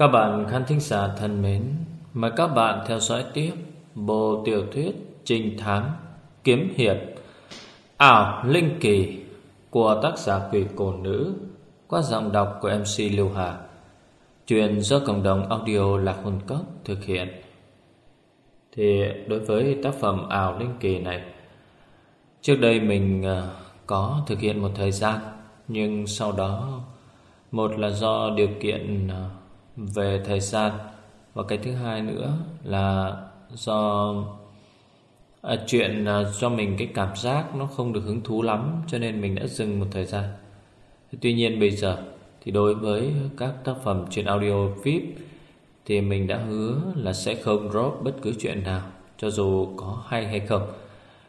Các bạn khán thính giả thân mến, mời các bạn theo dõi tiếp bộ tiểu thuyết trinh thám kiếm hiệp ảo linh kỳ của tác giả quỷ cổ nữ qua giọng đọc của MC Lưu Hà. Truyền do cộng đồng audio Lạc Hồn Cốc thực hiện. Thì đối với tác phẩm ảo linh kỳ này, trước đây mình ờ, có thực hiện một thời gian, nhưng sau đó một là do điều kiện ờ, về thời gian và cái thứ hai nữa là do à, chuyện à, do mình cái cảm giác nó không được hứng thú lắm cho nên mình đã dừng một thời gian. Tuy nhiên bây giờ thì đối với các tác phẩm truyện audio VIP thì mình đã hứa là sẽ không drop bất cứ chuyện nào cho dù có hay hay không.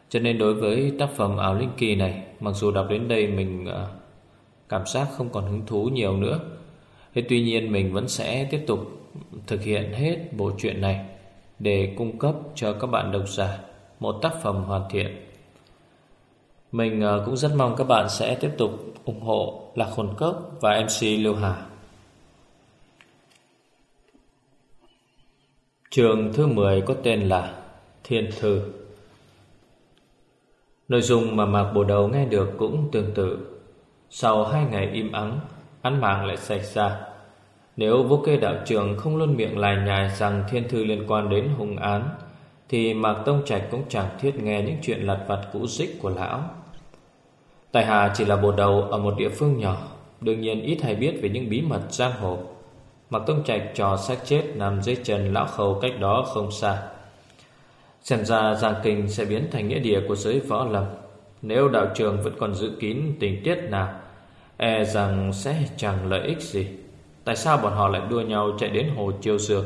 Cho nên đối với tác phẩm ảo linh kỳ này, mặc dù đọc đến đây mình à, cảm giác không còn hứng thú nhiều nữa Thế tuy nhiên mình vẫn sẽ tiếp tục thực hiện hết bộ truyện này để cung cấp cho các bạn độc giả một tác phẩm hoàn thiện. Mình ờ, cũng rất mong các bạn sẽ tiếp tục ủng hộ Lạc Hồn Cốc và MC Lưu Hà. Trường thứ 10 có tên là Thiên Thư. Nội dung mà Mạc Bồ Đầu nghe được cũng tương tự. Sau hai ngày im ắng, án mạng lại xảy ra. Nếu vô kê đạo trưởng không luôn miệng lại nhài rằng thiên thư liên quan đến hung án, thì Mạc Tông Trạch cũng chẳng thiết nghe những chuyện lặt vặt cũ dích của lão. Tài Hà chỉ là bộ đầu ở một địa phương nhỏ, đương nhiên ít hay biết về những bí mật giang hồ. Mạc Tông Trạch trò xác chết nằm dưới chân lão khâu cách đó không xa. Xem ra Giang Kinh sẽ biến thành nghĩa địa của giới võ lâm. Nếu đạo trường vẫn còn giữ kín tình tiết nào, e rằng sẽ chẳng lợi ích gì. Tại sao bọn họ lại đua nhau chạy đến hồ Chiêu Dược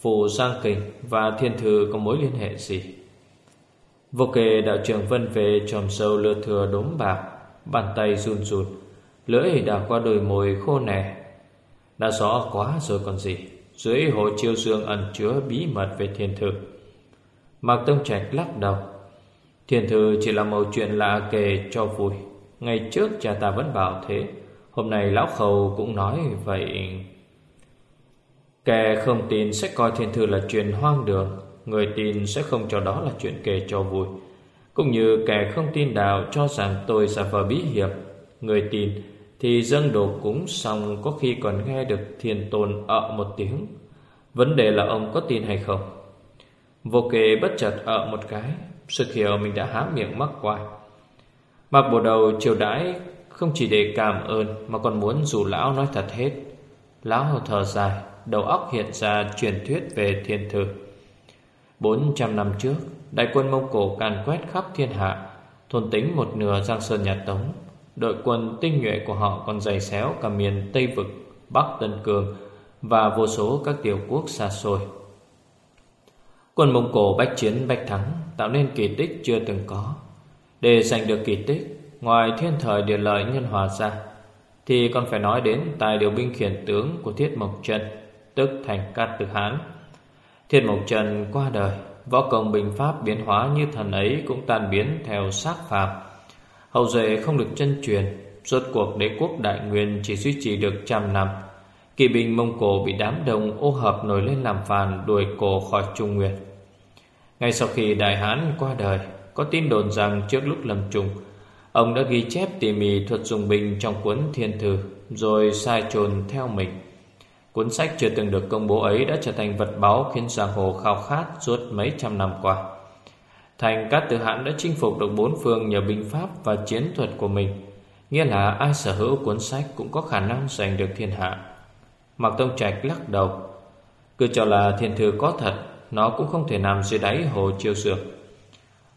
Phù Giang Kình và Thiên Thư có mối liên hệ gì? Vô kề đạo trưởng vân về tròm sâu lưa thừa đốm bạc, Bàn tay run run Lưỡi đã qua đôi môi khô nẻ Đã rõ quá rồi còn gì, Dưới hồ Chiêu Dương ẩn chứa bí mật về Thiên Thư. Mạc Tông Trạch lắc đầu. Thiên Thư chỉ là một chuyện lạ kể cho vui. Ngày trước cha ta vẫn bảo thế. Hôm nay lão khâu cũng nói vậy. Kẻ không tin sẽ coi thiên thư là chuyện hoang đường, Người tin sẽ không cho đó là chuyện kể cho vui. Cũng như kẻ không tin đạo cho rằng tôi giả vờ bí hiệp Người tin thì dâng đồ cúng xong có khi còn nghe được thiên tôn ợ một tiếng. Vấn đề là ông có tin hay không? Vô kê bất chợt ợ một cái, Sự hiểu mình đã há miệng mắc quài Mạc bộ đầu chiều đãi không chỉ để cảm ơn Mà còn muốn dù lão nói thật hết. Lão thở dài Đầu óc hiện ra truyền thuyết về thiên thư. 400 năm trước Đại quân Mông Cổ càn quét khắp thiên hạ Thôn tính một nửa Giang Sơn nhà Tống. Đội quân tinh nhuệ của họ còn dày xéo cả miền Tây Vực, Bắc Tân cường Và vô số các tiểu quốc xa xôi. Quân Mông Cổ bách chiến bách thắng Tạo nên kỳ tích chưa từng có. Để giành được kỳ tích Ngoài thiên thời địa lợi nhân hòa ra Thì còn phải nói đến tài điều binh khiển tướng của Thiết Mộc Trần Tức thành Cát Tử Hán. Thiết Mộc Trần qua đời Võ công bình pháp biến hóa như thần ấy Cũng tan biến theo sát phàm. Hậu duệ không được chân truyền Rốt cuộc đế quốc đại nguyên chỉ duy trì được trăm năm. Kỵ binh Mông Cổ bị đám đông ô hợp nổi lên làm phàn đuổi cổ khỏi Trung Nguyên. Ngay sau khi Đại Hán qua đời, có tin đồn rằng trước lúc lâm trùng, Ông đã ghi chép tỉ mỉ thuật dùng binh trong cuốn thiên thư Rồi sai trồn theo mình Cuốn sách chưa từng được công bố ấy đã trở thành vật báu khiến giang hồ khao khát suốt mấy trăm năm qua. Thành Cát Tử Hãn đã chinh phục được bốn phương nhờ binh pháp và chiến thuật của mình. Nghĩa là ai sở hữu cuốn sách cũng có khả năng giành được thiên hạ. Mạc Tông Trạch lắc đầu. Cứ cho là thiên thư có thật, nó cũng không thể nằm dưới đáy hồ chiêu dược.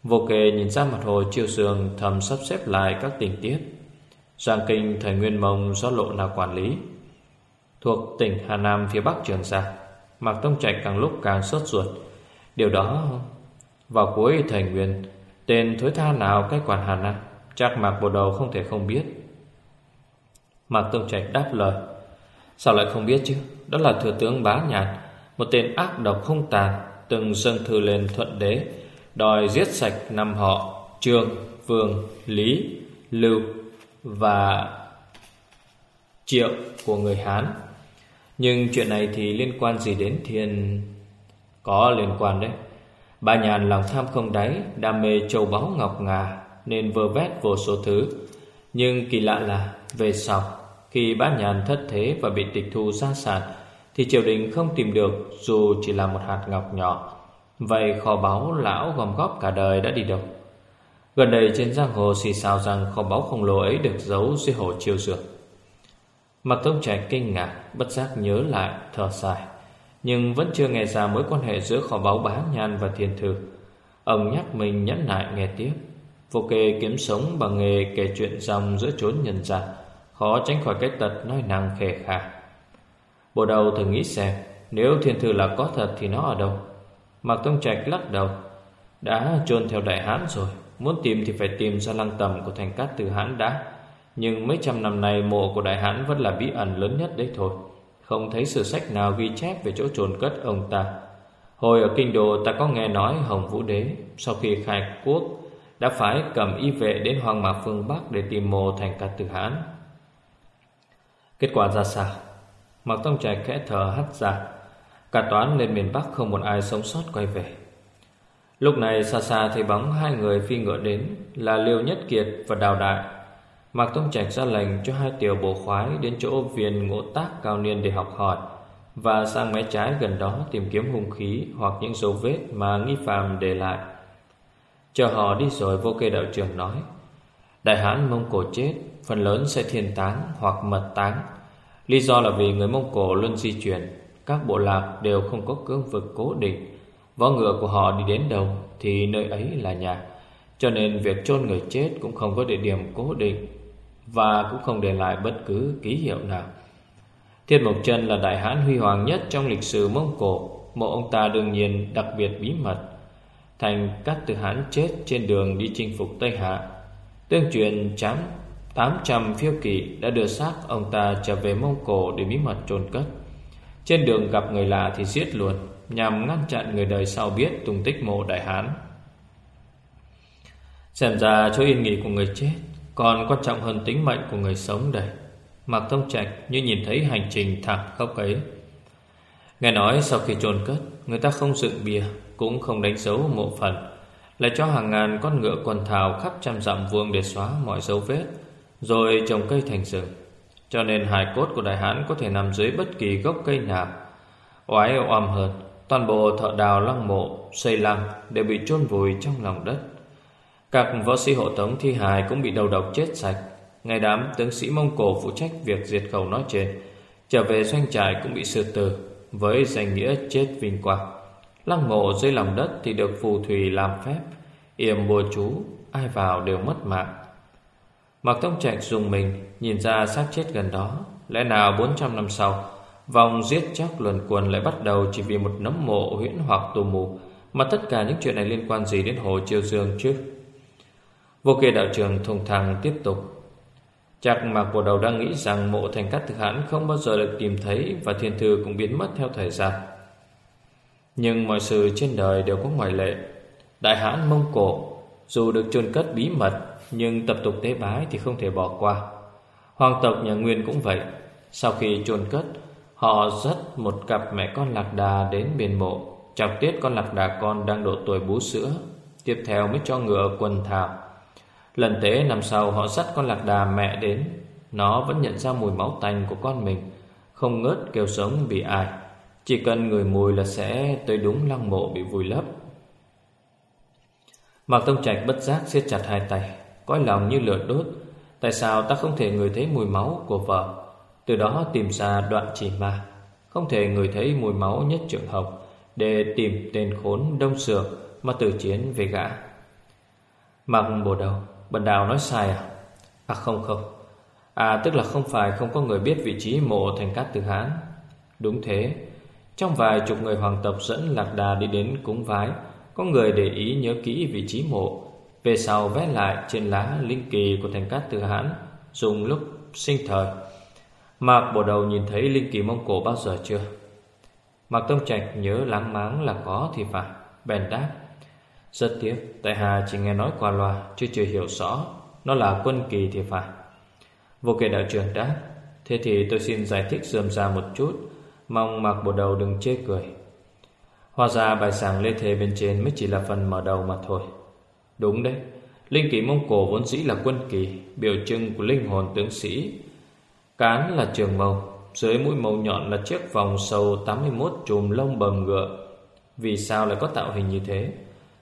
Vô kề nhìn ra mặt hồ chiêu sương thầm sắp xếp lại các tình tiết. Giang kinh, thời Nguyên Mông do lộ nào quản lý. Thuộc tỉnh Hà Nam phía Bắc Trường Sa, Mạc Tông Trạch càng lúc càng sốt ruột. Điều đó, Vào cuối thời Nguyên, Tên thối tha nào cái quản Hà Nam, Chắc Mạc Bồ Đầu không thể không biết. Mạc Tông Trạch đáp lời, Sao lại không biết chứ? Đó là thừa tướng Bá Nhạt Một tên ác độc không tàn, Từng dâng thư lên thuận đế đòi giết sạch năm họ Trương, Vương, Lý, Lưu và Triệu của người Hán. Nhưng chuyện này thì liên quan gì đến thiên Có liên quan đấy? Bà nhàn lòng tham không đáy Đam mê châu báu ngọc ngà Nên vơ vét vô số thứ. Nhưng kỳ lạ là Về sau Khi bá nhàn thất thế và bị tịch thu gia sản Thì triều đình không tìm được Dù chỉ là một hạt ngọc nhỏ. Vậy kho báu lão gom góp cả đời đã đi đâu? Gần đây trên giang hồ xì xào rằng kho báu khổng lồ ấy được giấu dưới hồ chiêu dược. Mặc Tông Trạch kinh ngạc, bất giác nhớ lại, thở dài. Nhưng vẫn chưa nghe ra mối quan hệ giữa kho báu bá nhan và thiên thư Ông nhắc mình nhẫn nại nghe tiếp. Vô kê kiếm sống bằng nghề kể chuyện dòng giữa chốn nhân gian. Khó tránh khỏi cái tật nói năng khề khà. Bộ đầu thử nghĩ xem Nếu thiên thư là có thật thì nó ở đâu? Mạc Tông Trạch lắc đầu, Đã trôn theo đại hán rồi, Muốn tìm thì phải tìm ra lăng tầm của thành cát từ hán đã. Nhưng mấy trăm năm nay mộ của đại hán vẫn là bí ẩn lớn nhất đấy thôi. Không thấy sử sách nào ghi chép về chỗ trồn cất ông ta. Hồi ở kinh đô ta có nghe nói Hồng Vũ Đế, Sau khi khai quốc, Đã phải cầm y vệ đến Hoàng Mạc phương Bắc Để tìm mộ thành cát từ hán. Kết quả ra sao? Mạc Tông Trạch khẽ thở hắt ra. Cả toán lên miền Bắc không một ai sống sót quay về. Lúc này xa xa thấy bóng hai người phi ngựa đến Là Liêu Nhất Kiệt và Đào Đại Mạc Tông Trạch ra lệnh cho hai tiểu bộ khoái Đến chỗ viên ngộ tác cao niên để học hỏi Và sang mé trái gần đó tìm kiếm hung khí Hoặc những dấu vết mà nghi phạm để lại. Chờ họ đi rồi vô kê đạo trưởng nói, Đại hãn Mông Cổ chết, Phần lớn sẽ thiên táng hoặc mật táng. Lý do là vì người Mông Cổ luôn di chuyển các bộ lạc đều không có cương vực cố định. Võ ngựa của họ đi đến đâu Thì nơi ấy là nhà. Cho nên việc chôn người chết cũng không có địa điểm cố định Và cũng không để lại bất cứ ký hiệu nào. Thiên Mộc Trân là đại hán huy hoàng nhất trong lịch sử Mông Cổ, Mộ ông ta đương nhiên đặc biệt bí mật. Thành các từ hán chết trên đường đi chinh phục Tây Hạ. Tương truyền chám 800 phiêu kỵ đã đưa xác ông ta trở về Mông Cổ để bí mật chôn cất trên đường gặp người lạ thì giết luôn, Nhằm ngăn chặn người đời sau biết tung tích mộ đại hán. Xem ra chỗ yên nghỉ của người chết Còn quan trọng hơn tính mệnh của người sống đây. Mạc Thông Trạch như nhìn thấy hành trình thảm khốc ấy. Nghe nói sau khi chôn cất, Người ta không dựng bia Cũng không đánh dấu mộ phần, Lại cho hàng ngàn con ngựa quần thảo khắp trăm dặm vuông để xóa mọi dấu vết, Rồi trồng cây thành rừng cho nên hài cốt của đại hán có thể nằm dưới bất kỳ gốc cây nào. Oái oăm hơn, Toàn bộ thợ đào lăng mộ, Xây lăng đều bị chôn vùi trong lòng đất. Các võ sĩ hộ tống thi hài Cũng bị đầu độc chết sạch. Ngày đám tướng sĩ Mông Cổ phụ trách việc diệt khẩu nói trên, Trở về doanh trại cũng bị sư tử Với danh nghĩa chết vinh quang. Lăng mộ dưới lòng đất thì được phù thủy làm phép, Yểm bùa chú, Ai vào đều mất mạng. Mạc Tông Trạch dùng mình, Nhìn ra xác chết gần đó Lẽ nào 400 năm sau, Vòng giết chóc luẩn quần lại bắt đầu Chỉ vì một nấm mộ huyễn hoặc tù mù Mà tất cả những chuyện này liên quan gì đến Hồ Chiêu Dương chứ Vô kê đạo trường thùng thẳng tiếp tục Chắc Mạc Bộ Đầu đang nghĩ rằng mộ thành cát thực hãn không bao giờ được tìm thấy và thiên thư cũng biến mất theo thời gian. Nhưng mọi sự trên đời đều có ngoại lệ. Đại hãn Mông Cổ, dù được chôn cất bí mật nhưng tập tục tế bái thì không thể bỏ qua. Hoàng tộc nhà Nguyên cũng vậy. Sau khi chôn cất, Họ dắt một cặp mẹ con lạc đà đến miền mộ, Chọc tiết con lạc đà con đang độ tuổi bú sữa, Tiếp theo mới cho ngựa quần thảo. Lần tế năm sau, họ dắt con lạc đà mẹ đến. Nó vẫn nhận ra mùi máu tanh của con mình, Không ngớt kêu sống vì ai. Chỉ cần người mùi là sẽ tới đúng lăng mộ bị vùi lấp. Mạc Tông Trạch bất giác siết chặt hai tay. Cõi lòng như lửa đốt. Tại sao ta không thể ngửi thấy mùi máu của vợ? Từ đó tìm ra đoạn chỉ ma. Không thể ngửi thấy mùi máu nhất trường học Để tìm tên khốn đông sược Mà tử chiến về gã. Mặc bồ đầu, Bần đạo nói sai à? À không không. À tức là không phải không có người biết vị trí mộ thành cát từ Hán. Đúng thế. Trong vài chục người hoàng tộc dẫn lạc đà đi đến cúng vái, Có người để ý nhớ kỹ vị trí mộ về sau vẽ lại trên lá linh kỳ của thành cát từ hãn, Dùng lúc sinh thời. Mạc bộ đầu nhìn thấy linh kỳ Mông Cổ bao giờ chưa? Mạc Tông Trạch nhớ láng máng là có thì phải, Bèn đáp. Rất tiếc, Tại Hà chỉ nghe nói qua loa, Chứ chưa hiểu rõ Nó là quân kỳ thì phải. Vô kể đạo trưởng đáp, Thế thì tôi xin giải thích dườm ra một chút, Mong mạc bộ đầu đừng chê cười. Hóa ra bài sàng lê thế bên trên Mới chỉ là phần mở đầu mà thôi. Đúng đấy. Linh kỳ Mông Cổ vốn dĩ là quân kỳ Biểu trưng của linh hồn tướng sĩ. Cán là trường màu Dưới mũi màu nhọn là chiếc vòng sâu 81 chùm lông bầm ngựa. Vì sao lại có tạo hình như thế?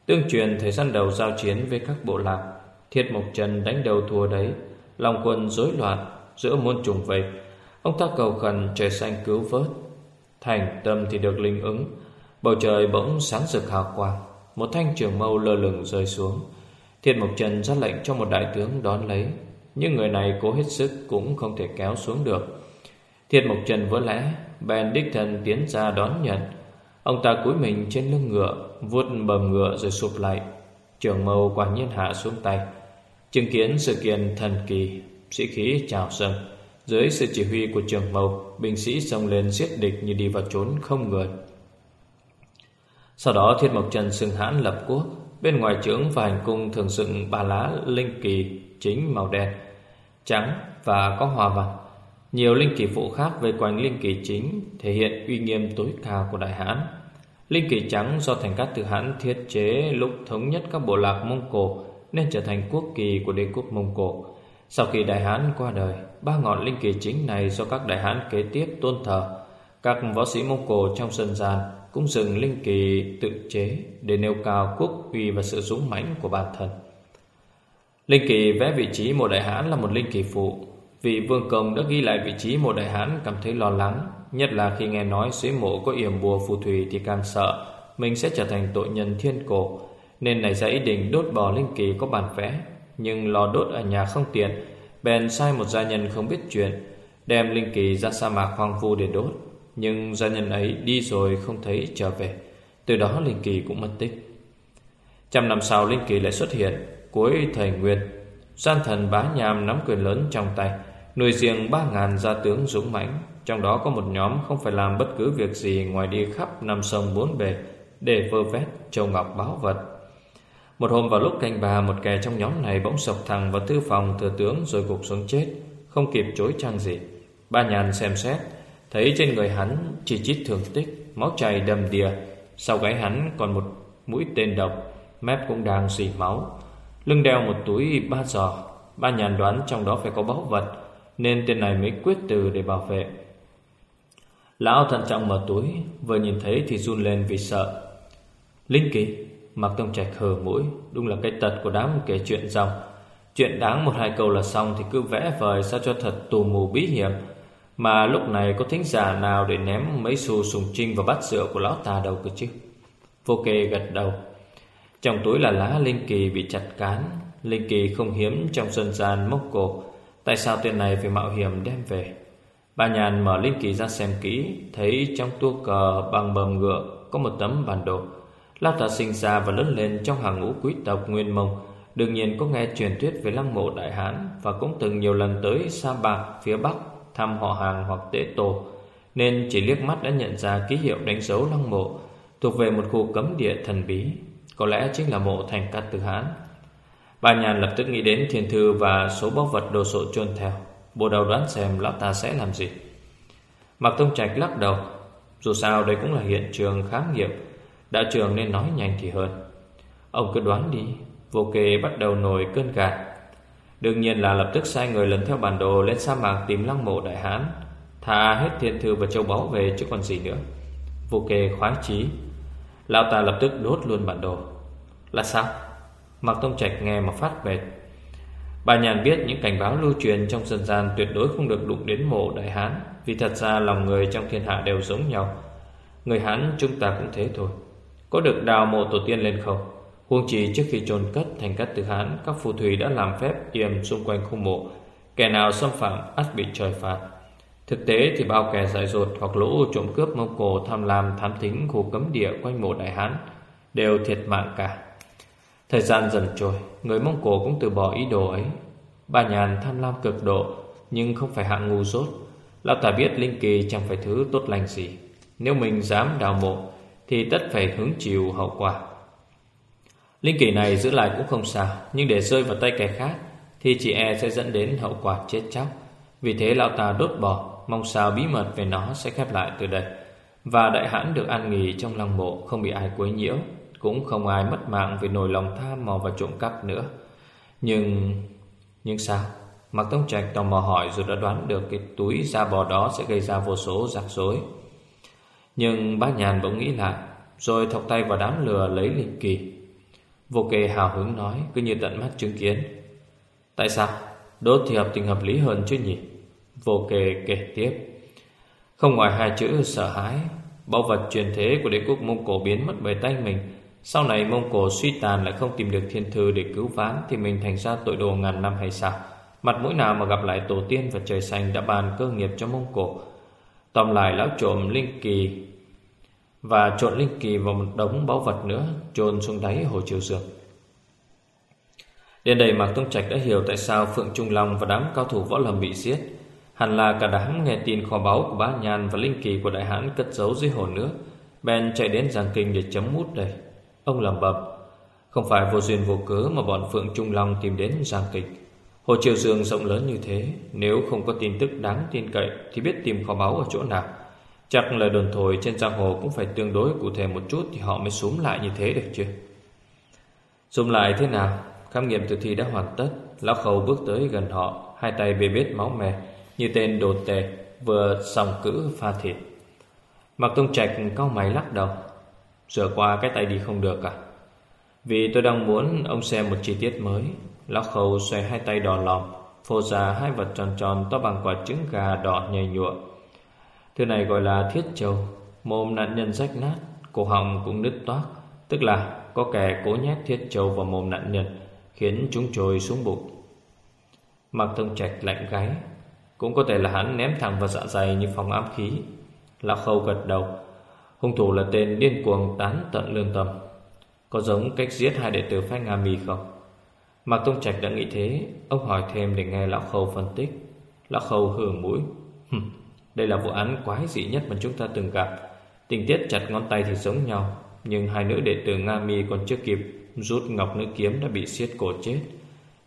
Tương truyền thời gian đầu giao chiến với các bộ lạc, Thiết Mộc Trần đánh đầu thua đấy. Lòng quân rối loạn Giữa muôn trùng vây Ông ta cầu khẩn trời xanh cứu vớt. Thành tâm thì được linh ứng, Bầu trời bỗng sáng rực hào quang. Một thanh trường mâu lơ lửng rơi xuống. Thiên Mộc Trần ra lệnh cho một đại tướng đón lấy. Nhưng người này cố hết sức Cũng không thể kéo xuống được. Thiên Mộc Trần vỡ lẽ, Bèn đích tiến ra đón nhận. Ông ta cúi mình trên lưng ngựa, vuốt bầm ngựa rồi sụp lại. Trường mâu quả nhiên hạ xuống tay. Chứng kiến sự kiện thần kỳ, Sĩ khí trào dâng. Dưới sự chỉ huy của trường mâu, Binh sĩ xông lên giết địch như đi vào trốn không người. Sau đó Thiết Mộc Trần xưng hãn lập quốc Bên ngoài trướng và hành cung thường dựng ba lá linh kỳ chính màu đen Trắng và có hòa văn Nhiều linh kỳ phụ khác về quanh linh kỳ chính Thể hiện uy nghiêm tối cao của Đại Hãn Linh kỳ trắng do thành các từ Hãn thiết chế lúc thống nhất các bộ lạc Mông Cổ nên trở thành quốc kỳ của đế quốc Mông Cổ. Sau khi Đại hãn qua đời, ba ngọn linh kỳ chính này do các Đại hãn kế tiếp tôn thờ. Các võ sĩ Mông Cổ trong sân gian cũng dừng linh kỳ tự chế để nêu cao quốc uy và sự dũng mãnh của bản thân. Linh kỳ vẽ vị trí một đại hãn là một linh kỳ phụ. Vị vương công đã ghi lại vị trí một đại hãn cảm thấy lo lắng, nhất là khi nghe nói suy mộ có yểm bùa phù thủy thì càng sợ mình sẽ trở thành tội nhân thiên cổ nên nảy ra ý định đốt bỏ linh kỳ có bản vẽ Nhưng lo đốt ở nhà không tiện Bèn sai một gia nhân không biết chuyện Đem linh kỳ ra sa mạc hoang vu để đốt nhưng gia nhân ấy đi rồi không thấy trở về, Từ đó linh kỳ cũng mất tích. Trăm năm sau linh kỳ lại xuất hiện, Cuối thời Nguyên Gian thần bá nhàm nắm quyền lớn trong tay, Nuôi riêng ba ngàn gia tướng dũng mãnh. Trong đó có một nhóm không phải làm bất cứ việc gì Ngoài đi khắp năm sông bốn bề Để vơ vét châu ngọc báo vật. Một hôm vào lúc canh bà, Một kẻ trong nhóm này bỗng sập thẳng vào thư phòng thừa tướng rồi gục xuống chết, Không kịp chối trang gì. Ba nhàn xem xét Thấy trên người hắn chỉ chít thường tích, Máu chảy đầm đìa, Sau gáy hắn còn một mũi tên độc, Mép cũng đang xỉ máu. Lưng đeo một túi ba giò, Ba nhàn đoán trong đó phải có báu vật, Nên tên này mới quyết từ để bảo vệ. Lão thận trọng mở túi, Vừa nhìn thấy thì run lên vì sợ. Linh kỳ, Mạc Tông Trạch hờ mũi, Đúng là cái tật của đám kể chuyện dòng Chuyện đáng một hai câu là xong Thì cứ vẽ vời sao cho thật tù mù bí hiểm. Mà lúc này có thính giả nào Để ném mấy xu sùng trinh vào bát rượu của lão ta đâu cơ chứ? Vô kê gật đầu. Trong túi là lá linh kỳ bị chặt cán. Linh kỳ không hiếm trong dân gian mốc cổ. Tại sao tên này phải mạo hiểm đem về? Bà nhàn mở linh kỳ ra xem kỹ, Thấy trong tua cờ bằng bầm ngựa Có một tấm bản đồ. Lão ta sinh ra và lớn lên trong hàng ngũ quý tộc Nguyên Mông. Đương nhiên có nghe truyền thuyết về lăng mộ Đại Hán Và cũng từng nhiều lần tới Sa Bạc phía Bắc. Thăm họ hàng hoặc tế tổ, Nên chỉ liếc mắt đã nhận ra ký hiệu đánh dấu lăng mộ Thuộc về một khu cấm địa thần bí, Có lẽ chính là mộ thành cát tử Hán. Bà nhàn lập tức nghĩ đến thiền thư và số báu vật đồ sộ chôn theo. Bộ đầu đoán xem lão ta sẽ làm gì. Mạc Tông Trạch lắc đầu, Dù sao đây cũng là hiện trường khám nghiệm Đạo trường nên nói nhanh thì hơn. Ông cứ đoán đi, Vô kê bắt đầu nổi cơn gạt Đương nhiên là lập tức sai người lần theo bản đồ Lên sa mạc tìm lăng mộ đại hán, Thả hết thiên thư và châu báu về chứ còn gì nữa. Vô kê khoái chí. Lão ta lập tức đốt luôn bản đồ. Là sao? Mạc Tông Trạch nghe mà phát bệt Bà nhàn biết những cảnh báo lưu truyền trong dân gian tuyệt đối không được đụng đến mộ đại hán, Vì thật ra lòng người trong thiên hạ đều giống nhau. Người Hán chúng ta cũng thế thôi. Có được đào mộ tổ tiên lên không? Huống chỉ trước khi chôn cất thành cát tử hán Các phù thủy đã làm phép yểm xung quanh khu mộ Kẻ nào xâm phạm ắt bị trời phạt Thực tế thì bao kẻ dại dột hoặc lũ trộm cướp Mông Cổ tham lam thám thính khu cấm địa quanh mộ Đại Hán đều thiệt mạng cả. Thời gian dần trôi, người Mông Cổ cũng từ bỏ ý đồ ấy. Bà nhàn tham lam cực độ nhưng không phải hạng ngu dốt. Lão ta biết Linh Kỳ chẳng phải thứ tốt lành gì. Nếu mình dám đào mộ thì tất phải hứng chịu hậu quả. Linh kỳ này giữ lại cũng không sao, nhưng để rơi vào tay kẻ khác thì chị e sẽ dẫn đến hậu quả chết chóc. Vì thế lão ta đốt bỏ, Mong sao bí mật về nó sẽ khép lại từ đây Và đại hãn được an nghỉ trong lăng mộ Không bị ai quấy nhiễu Cũng không ai mất mạng vì nổi lòng tham mò và trộm cắp nữa Nhưng... Nhưng sao? Mạc Tông Trạch tò mò hỏi rồi đã đoán được cái túi da bò đó sẽ gây ra vô số rắc rối. Nhưng bác nhàn bỗng nghĩ lại, rồi thọc tay vào đám lừa lấy linh kỳ. Vô kê hào hứng nói, cứ như tận mắt chứng kiến. Tại sao? Đốt thì hợp tình hợp lý hơn chứ nhỉ? Vô kê kể tiếp. Không ngoài hai chữ sợ hãi, báu vật truyền thế của đế quốc Mông Cổ biến mất bởi tay mình. Sau này Mông Cổ suy tàn lại không tìm được thiên thư để cứu vãn thì mình thành ra tội đồ ngàn năm hay sao? Mặt mũi nào mà gặp lại tổ tiên và trời xanh đã bàn cơ nghiệp cho Mông Cổ Tóm lại lão trộm linh kỳ và trộn linh kỳ vào một đống báu vật nữa, chôn xuống đáy hồ chiều dược. Đến đây Mạc Tông Trạch đã hiểu tại sao Phượng Trung Long và đám cao thủ võ lâm bị giết. Hẳn là cả đám nghe tin kho báu của bá nhàn và linh kỳ của đại hãn cất giấu dưới hồ nước Ben chạy đến Giang Kinh để chấm mút đây. Ông làm bập Không phải vô duyên vô cớ mà bọn Phượng Trung Long tìm đến Giang Kinh. Hồ Triều Dương rộng lớn như thế, Nếu không có tin tức đáng tin cậy Thì biết tìm kho báu ở chỗ nào. Chắc là đồn thổi trên giang hồ Cũng phải tương đối cụ thể một chút Thì họ mới súng lại như thế được chứ. Súng lại thế nào? Khám nghiệm tử thi đã hoàn tất. Lão khẩu bước tới gần họ, Hai tay bê bết máu mè Như tên đồ tề Vừa sòng cữ pha thịt. Mặc tông trạch cao mày lắc đầu. Rửa qua cái tay đi không được à? Vì tôi đang muốn ông xem một chi tiết mới. Lão khẩu xoay hai tay đỏ lòm Phô ra hai vật tròn tròn to bằng quả trứng gà đỏ nhầy nhụa. Thứ này gọi là thiết châu Mồm nạn nhân rách nát, Cổ họng cũng nứt toát Tức là có kẻ cố nhét thiết châu vào mồm nạn nhân, Khiến chúng trôi xuống bụng. Mặc thông trạch lạnh gáy Cũng có thể là hắn ném thẳng vào dạ dày như phòng ám khí. Lão khâu gật đầu, Hung thủ là tên điên cuồng tán tận lương tâm. Có giống cách giết hai đệ tử phái Nga Mì không? Mạc Tông Trạch đã nghĩ thế, Ông hỏi thêm để nghe Lão Khâu phân tích. Lão Khâu hừ mũi. Đây là vụ án quái dị nhất mà chúng ta từng gặp. Tình tiết chặt ngón tay thì giống nhau, Nhưng hai nữ đệ tử Nga Mi còn chưa kịp Rút ngọc nữ kiếm đã bị siết cổ chết.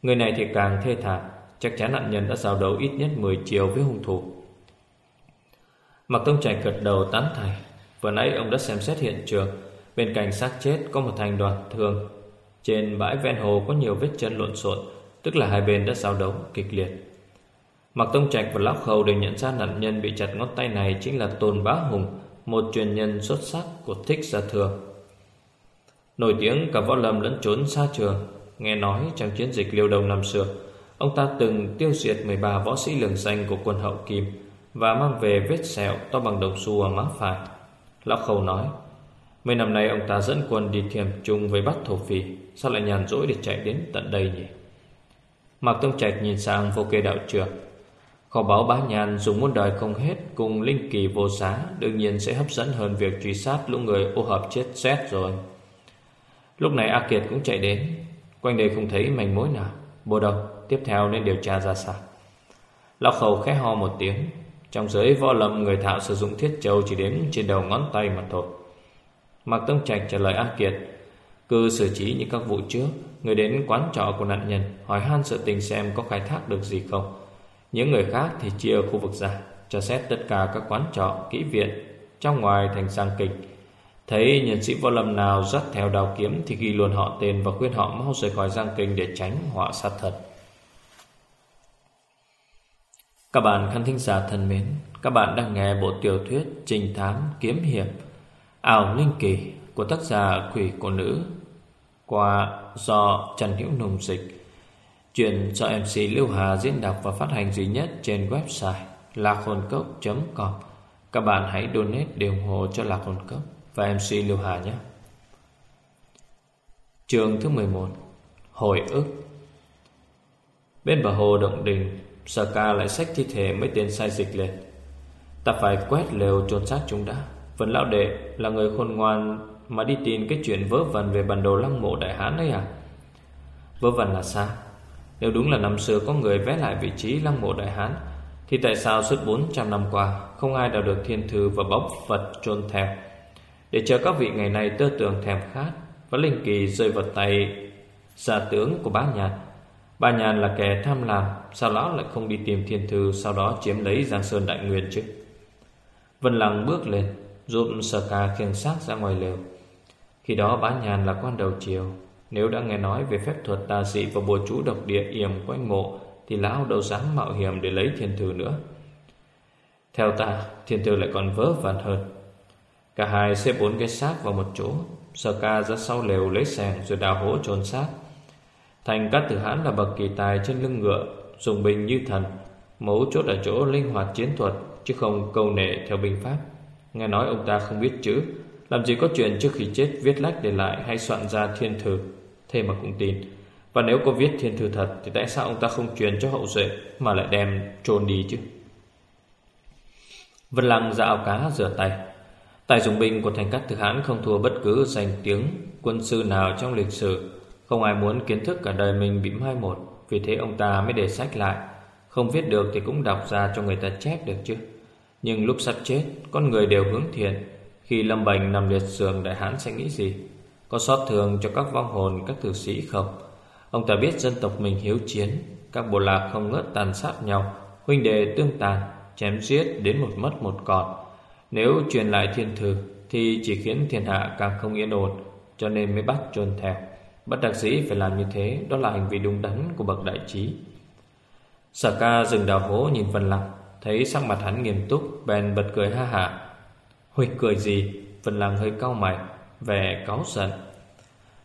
Người này thì càng thê thảm, Chắc chắn nạn nhân đã giao đấu ít nhất 10 chiều với hung thủ. Mặc Tông Trạch gật đầu tán thành Vừa nãy ông đã xem xét hiện trường. Bên cạnh xác chết có một thành đoàn thương trên bãi ven hồ có nhiều vết chân lộn xộn, Tức là hai bên đã giao đấu kịch liệt. Mạc Tông Trạch và Lão khẩu đều nhận ra nạn nhân bị chặt ngón tay này Chính là Tôn Bá Hùng, Một truyền nhân xuất sắc của Thích Gia Thừa. Nổi tiếng cả võ lâm lẫn trốn xa trường, Nghe nói trong chiến dịch liêu đông năm xưa, Ông ta từng tiêu diệt 13 võ sĩ lường xanh của quân hậu Kim Và mang về vết sẹo to bằng đồng xu ở má phải. Lão khẩu nói, Mấy năm nay ông ta dẫn quân đi thiềm chung với bắt thổ phỉ, Sao lại nhàn rỗi để chạy đến tận đây nhỉ? Mạc Tông Trạch nhìn sang vô kê đạo trưởng Kho báo bá nhàn dùng muôn đời không hết Cùng linh kỳ vô giá, Đương nhiên sẽ hấp dẫn hơn việc truy sát lũ người ô hợp chết xét rồi. Lúc này A Kiệt cũng chạy đến, Quanh đây không thấy manh mối nào. Bộ đâu Tiếp theo nên điều tra ra sao? Lão khẩu khẽ ho một tiếng, Trong giới võ lâm người thạo sử dụng thiết châu Chỉ đếm trên đầu ngón tay mà thôi. Mạc Tông Trạch trả lời A Kiệt, Cứ xử trí như các vụ trước, Người đến quán trọ của nạn nhân, Hỏi han sự tình xem có khai thác được gì không. Những người khác thì chia khu vực ra, Cho xét tất cả các quán trọ, Kỹ viện, Trong ngoài thành sang kịch. Thấy nhân sĩ võ lâm nào dắt theo đào kiếm Thì ghi luôn họ tên và khuyên họ mau rời khỏi Giang Kinh Để tránh họa sát thật Các bạn khán thính giả thân mến, Các bạn đang nghe bộ tiểu thuyết Trình thám kiếm hiệp, Ảo Linh Kỳ của tác giả Quỷ cổ Nữ qua do Trần Hữu Nùng dịch. Chuyện do MC Lưu Hà diễn đọc và phát hành duy nhất trên website lạchồn.com Các bạn hãy donate để ủng hộ cho Lạc Hồn Cốc và MC Lưu Hà nhé. Trường thứ 11 Hồi ức. Bên bờ hồ động đình, Sở ca lại xách thi thể mấy tên sai dịch lên. Ta phải quét lều trôn xác chúng đã. Vân lão đệ là người khôn ngoan Mà đi tìm cái chuyện vớ vẩn về bản đồ lăng mộ đại hán ấy à? Vớ vẩn là sao? Nếu đúng là năm xưa có người vẽ lại vị trí lăng mộ đại hán, Thì tại sao suốt 400 năm qua Không ai đào được thiên thư và bóc vật trôn theo Để chờ các vị ngày nay tơ tưởng thèm khát Và linh kỳ rơi vào tay Giả tướng của bá nhàn. Bà nhàn là kẻ tham lam, Sao lão lại không đi tìm thiên thư Sau đó chiếm lấy Giang Sơn Đại Nguyên chứ? Vân Lăng bước lên, Giúp sơ Ca khiêng xác ra ngoài lều. Khi đó bá nhàn là quan đầu chiều nếu đã nghe nói về phép thuật tà dị Và bùa chú độc địa yểm quanh mộ, Thì lão đâu dám mạo hiểm để lấy thiên thư nữa. Theo ta, Thiên thư lại còn vớ vẩn hơn. Cả hai xếp bốn cái xác vào một chỗ, Sở ca ra sau lều lấy sàng Rồi đào hố trôn xác. Thành cát tử hãn là bậc kỳ tài trên lưng ngựa, Dùng binh như thần, Mấu chốt ở chỗ linh hoạt chiến thuật, Chứ không câu nệ theo binh pháp. Nghe nói ông ta không biết chữ làm gì có chuyện trước khi chết viết lách để lại Hay soạn ra thiên thư Thế mà cũng tin Và nếu có viết thiên thư thật Thì tại sao ông ta không truyền cho hậu duệ Mà lại đem trôn đi chứ Vân Lăng ra ao cá rửa tay Tài dùng binh của thành cát thực hãn không thua bất cứ danh tiếng quân sư nào trong lịch sử. Không ai muốn kiến thức cả đời mình bị mai một, vì thế ông ta mới để sách lại. Không viết được thì cũng đọc ra cho người ta chép được chứ. Nhưng lúc sắp chết, con người đều hướng thiện. Khi lâm bệnh nằm liệt giường đại hãn sẽ nghĩ gì? Có xót thường cho các vong hồn các tử sĩ không? Ông ta biết dân tộc mình hiếu chiến, các bộ lạc không ngớt tàn sát nhau, huynh đệ tương tàn, chém giết đến một mất một còn nếu truyền lại thiên thư Thì chỉ khiến thiên hạ càng không yên ổn Cho nên mới bắt trôn theo Bất đặc sĩ phải làm như thế Đó là hành vi đúng đắn của bậc đại trí Sở ca dừng đào hố nhìn Vân Lăng Thấy sắc mặt hắn nghiêm túc Bèn bật cười ha hạ Huynh cười gì Vân Lăng hơi cau mày Vẻ cáu giận.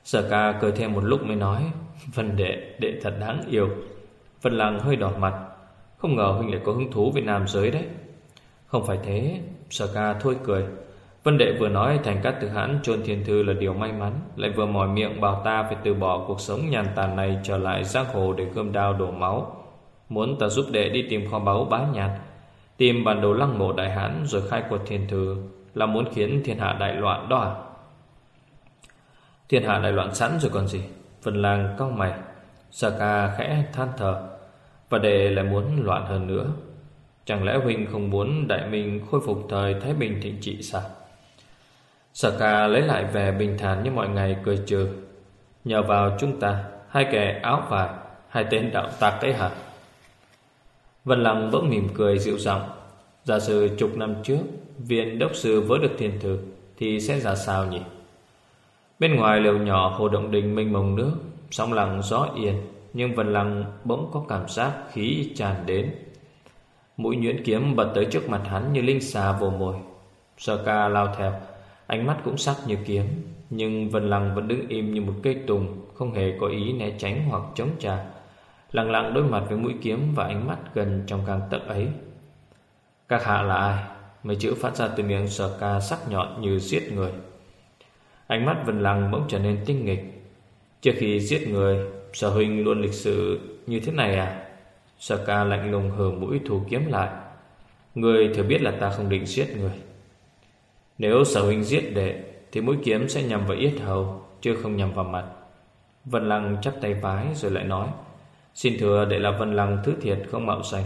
Sở ca cười thêm một lúc mới nói Vân đệ, đệ thật đáng yêu. Vân Lăng hơi đỏ mặt Không ngờ huynh lại có hứng thú với nam giới đấy. Không phải thế Sở ca thôi cười. Vân đệ vừa nói thành cát tử hãn chôn thiên thư là điều may mắn Lại vừa mỏi miệng bảo ta phải từ bỏ cuộc sống nhàn tàn này Trở lại giang hồ để gươm đao đổ máu. Muốn ta giúp đệ đi tìm kho báu bá nhạt Tìm bản đồ lăng mộ đại hãn rồi khai quật thiên thư. Là muốn khiến thiên hạ đại loạn đó à? Thiên hạ đại loạn sẵn rồi còn gì? Vân lang cau mày, Sa ca khẽ than thở, Và đề lại muốn loạn hơn nữa. Chẳng lẽ Huynh không muốn đại minh khôi phục thời Thái Bình thịnh trị sao? Sở ca lấy lại vẻ bình thản như mọi ngày cười trừ. Nhờ vào chúng ta, Hai kẻ áo vải, Hai tên đạo tạc đấy hả? Vân Lăng bỗng mỉm cười dịu giọng. Giả sử chục năm trước Viên đốc sư vỡ được thiền thử Thì sẽ ra sao nhỉ? Bên ngoài liều nhỏ hồ động đình mênh mông nước, Sóng lặng gió yên, Nhưng Vân Lăng bỗng có cảm giác khí tràn đến. Mũi nhuyễn kiếm bật tới trước mặt hắn như linh xà vồ mồi. Sơ ca lao theo, Ánh mắt cũng sắc như kiếm, Nhưng Vân Lăng vẫn đứng im như một cây tùng, Không hề có ý né tránh hoặc chống trả. Lặng lặng đối mặt với mũi kiếm Và ánh mắt gần trong gang tấc ấy. Các hạ là ai? Mấy chữ phát ra từ miệng sờ ca sắc nhọn như giết người. Ánh mắt Vân Lăng bỗng trở nên tinh nghịch. Trước khi giết người, Sở huynh luôn lịch sự như thế này à? Sở ca lạnh lùng hờ mũi thủ kiếm lại. Người thừa biết là ta không định giết người. Nếu sở huynh giết đệ, Thì mũi kiếm sẽ nhằm vào yết hầu, Chứ không nhằm vào mặt. Vân Lăng chắp tay vái rồi lại nói, Xin thưa đệ là Vân Lăng thứ thiệt không mạo danh.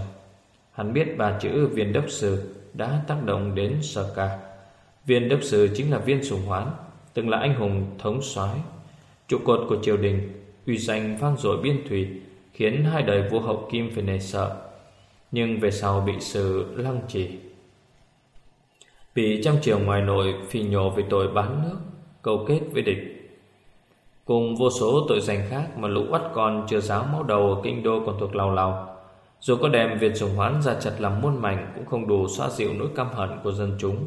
Hắn biết ba chữ viên đốc sư Đã tác động đến sở ca. Viên đốc sư chính là viên sùng hoán, Từng là anh hùng thống soái. Trụ cột của triều đình, Uy danh vang dội biên thủy khiến hai đời vua hậu kim phải nề sợ, nhưng về sau bị sự lăng trì. Bị trong triều ngoài nội phi nhổ vì tội bán nước, cầu kết với địch. Cùng vô số tội danh khác mà lũ bắt con chưa giáo máu đầu kinh đô còn thuộc lào lào dù có đem Việt sùng hoán ra chặt làm muôn mảnh, cũng không đủ xoa dịu nỗi căm hận của dân chúng.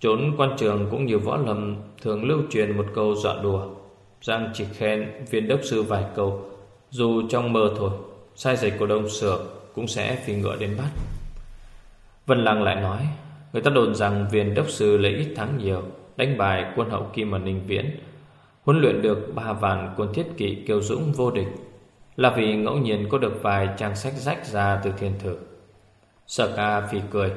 Trốn quan trường cũng như võ lâm thường lưu truyền một câu dọa đùa. Rằng chỉ khen viên đốc sư vài câu, dù trong mơ thôi, Sai dịch của đông sửa Cũng sẽ phi ngựa đến bắt. Vân Lăng lại nói, Người ta đồn rằng viên đốc sư lấy ít thắng nhiều, Đánh bài quân hậu kim ở Ninh Viễn, Huấn luyện được ba vạn quân thiết kỵ kiêu dũng vô địch. Là vì ngẫu nhiên có được vài trang sách rách ra từ thiên thư Sở ca phì cười,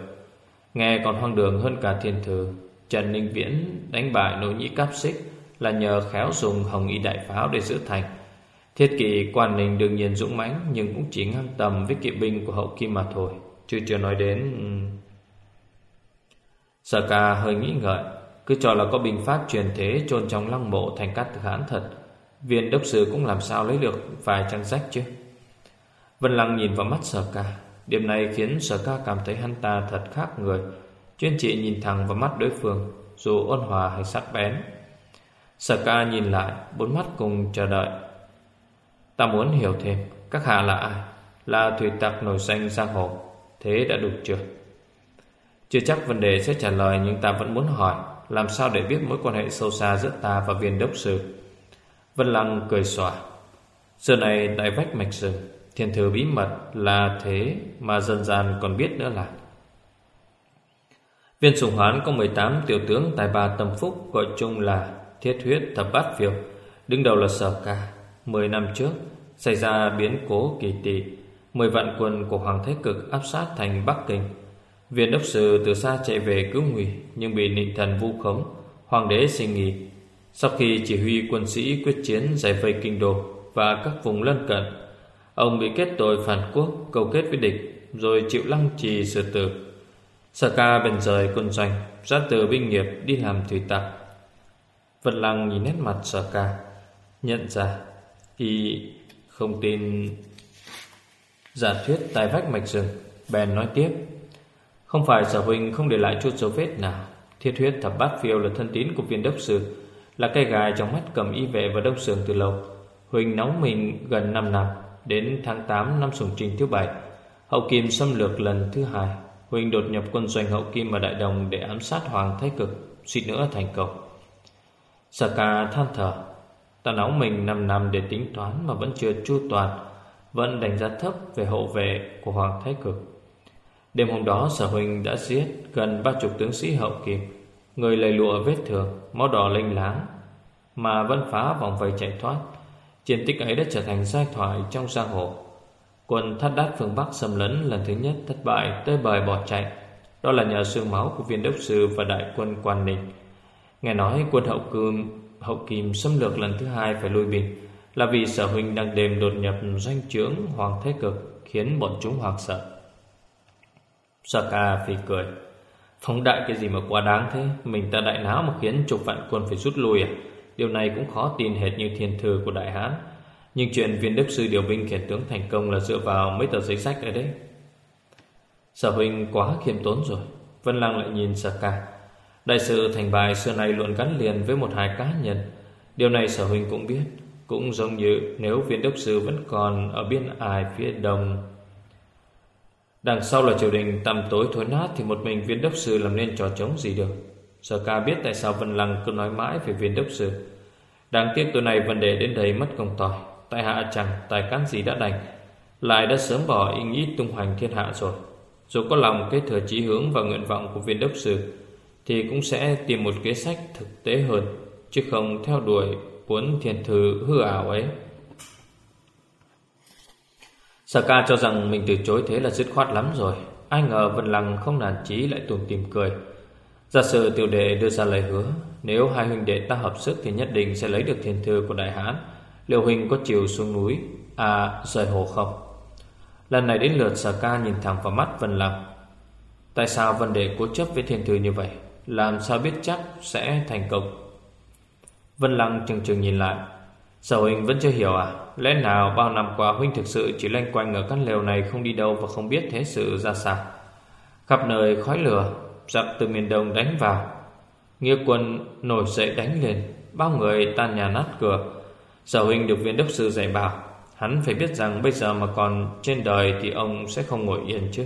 Nghe còn hoang đường hơn cả thiên thư Trần Ninh Viễn đánh bại nội nhĩ cáp xích Là nhờ khéo dùng hồng y đại pháo để giữ thành. Thiết kỵ quan ninh đương nhiên dũng mãnh, Nhưng cũng chỉ ngang tầm với kỵ binh của hậu kim mà thôi, Chứ chưa nói đến Sở ca hơi nghĩ ngợi, Cứ cho là có binh pháp truyền thế chôn trong lăng mộ thành cát hãn thật Viên đốc sư cũng làm sao lấy được vài trang sách chứ? Vân Lăng nhìn vào mắt sở ca. Điểm này khiến sở ca cảm thấy hắn ta thật khác người. Chuyên trị nhìn thẳng vào mắt đối phương, Dù ôn hòa hay sắc bén. Sở ca nhìn lại, Bốn mắt cùng chờ đợi. Ta muốn hiểu thêm, Các hạ là ai? Là thủy tặc nổi danh giang hồ, Thế đã đủ chưa? Chưa chắc vấn đề sẽ trả lời Nhưng ta vẫn muốn hỏi, Làm sao để biết mối quan hệ sâu xa giữa ta và viên đốc sư? Vân Lăng cười xòa. Giờ này tại vách mạch rừng, Thiên thư bí mật là thế Mà dân gian còn biết nữa là. Viên sùng hoán có 18 tiểu tướng tài ba tâm phúc Gọi chung là thiết huyết thập bát phiêu, Đứng đầu là sở ca 10 năm trước Xảy ra biến cố kỳ tỷ Mười vạn quân của Hoàng Thái Cực áp sát thành Bắc Kinh. Viên đốc sư từ xa chạy về cứu nguy Nhưng bị nịnh thần vu khống, Hoàng đế sinh nghi sau khi chỉ huy quân sĩ quyết chiến giải vây kinh đô Và các vùng lân cận, Ông bị kết tội phản quốc, Cầu kết với địch, Rồi chịu lăng trì xử tử. Sở ca bèn rời quân doanh, Ra từ binh nghiệp đi làm thủy tặc. Vân Lăng nhìn nét mặt sở ca Nhận ra Y không tin. Giả thuyết tài vách mạch rừng, Bèn nói tiếp, Không phải sở huynh không để lại chút dấu vết nào. Thiết huyết thập bát phiêu là thân tín của viên đốc sư. Là cây gài trong mắt cầm y vệ và đông sườn từ lộc huỳnh nóng mình gần 5 năm, Đến tháng 8 năm sùng trình thứ bảy. Hậu Kim xâm lược lần thứ hai. Huỳnh đột nhập quân doanh hậu Kim ở Đại Đồng Để ám sát Hoàng Thái Cực, Suýt nữa thành công. Sở ca than thở, Ta nóng mình 5 năm để tính toán Mà vẫn chưa chu toàn, Vẫn đánh giá thấp về hậu vệ của Hoàng Thái Cực. Đêm hôm đó, sở huỳnh đã giết Gần ba chục tướng sĩ hậu Kim. Người lầy lụa vết thương, Máu đỏ lênh láng, Mà vẫn phá vòng vây chạy thoát. Chiến tích ấy đã trở thành giai thoại trong giang hồ. Quân thắt đát phương Bắc xâm lấn lần thứ nhất thất bại tới bời bỏ chạy. Đó là nhờ xương máu của viên đốc sư và đại quân quan ninh Nghe nói quân hậu cương, hậu kim xâm lược lần thứ hai phải lui binh Là vì sở huynh đang đêm đột nhập doanh trướng Hoàng Thế Cực Khiến bọn chúng hoảng sợ. Sở ca phì cười. Phóng đại cái gì mà quá đáng thế? Mình ta đại náo mà khiến chục vạn quân phải rút lui à? Điều này cũng khó tin hệt như thiên thư của Đại Hán. Nhưng chuyện viên đức sư điều binh khiển tướng thành công Là dựa vào mấy tờ giấy sách ở đấy. Sở huynh quá khiêm tốn rồi. Vân Lăng lại nhìn sở ca. Đại sự thành bài xưa nay luôn gắn liền với một hai cá nhân. Điều này sở huynh cũng biết. Cũng giống như nếu viên đốc sư vẫn còn ở biên ải phía đông Đằng sau là triều đình tầm tối thối nát Thì một mình viên đốc sư làm nên trò trống gì được? Sở ca biết tại sao Vân Lăng cứ nói mãi về viên đốc sư. Đáng tiếc tối nay vấn đề đến đây mất công tỏi. Tại hạ chẳng tài cán gì đã đành. Lại đã sớm bỏ ý nghĩ tung hoành thiên hạ rồi. Dù có lòng kế thừa chí hướng và nguyện vọng của viên đốc sư, Thì cũng sẽ tìm một kế sách thực tế hơn, Chứ không theo đuổi cuốn thiền thư hư ảo ấy. Sở ca cho rằng mình từ chối thế là dứt khoát lắm rồi. Ai ngờ Vân Lăng không nản chí lại tùm tìm cười. Giả sử tiểu đệ đưa ra lời hứa, Nếu hai huynh đệ ta hợp sức Thì nhất định sẽ lấy được thiên thư của đại hán. Liệu huynh có chiều xuống núi? À rời hồ không? Lần này đến lượt sở ca nhìn thẳng vào mắt Vân Lăng. Tại sao Vân Đệ cố chấp với thiên thư như vậy? Làm sao biết chắc sẽ thành công? Vân Lăng chừng chừng nhìn lại. Sở huynh vẫn chưa hiểu à? Lẽ nào bao năm qua huynh thực sự chỉ loanh quanh ở căn lều này không đi đâu và không biết thế sự ra sao? Khắp nơi khói lửa, Giặc từ miền đông đánh vào. Nghĩa quân nổi dậy đánh lên, Bao người tan nhà nát cửa. Sở huynh được viên đốc sư dạy bảo, Hắn phải biết rằng bây giờ mà còn trên đời Thì ông sẽ không ngồi yên chứ.